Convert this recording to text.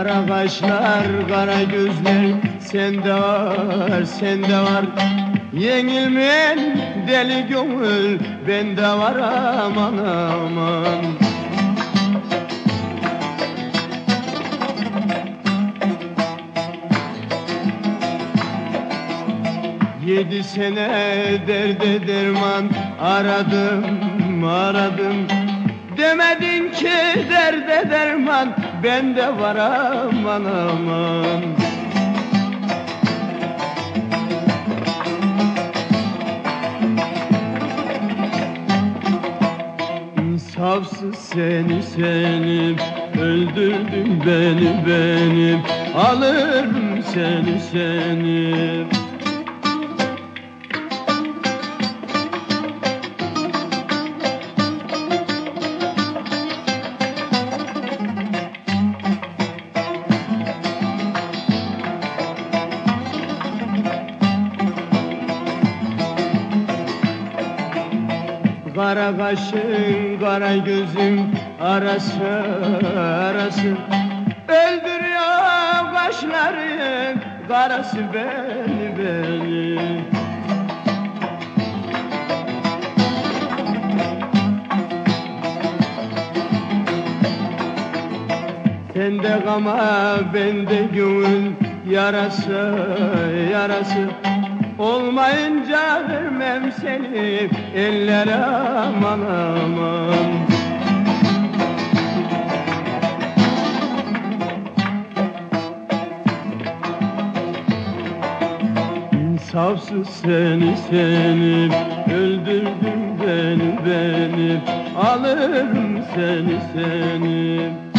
Kara kaşlar, kara gözler Sende var, sende var. Yenilmeyen deli gönül Bende var aman aman. Yedi sene derde derman aradım aradım. Demedin ki derman bende var aman aman İnsafsız seni seni öldürdün beni beni. Alırım seni seni Kara kaşın, kara gözün arası arası Öldürüyor kaşların karası beni beni. Sende gama bende gönül yarası yarası Olmayınca vermem seni ellere aman aman. İnsafsız seni seni öldürdün beni beni. Alırım seni seni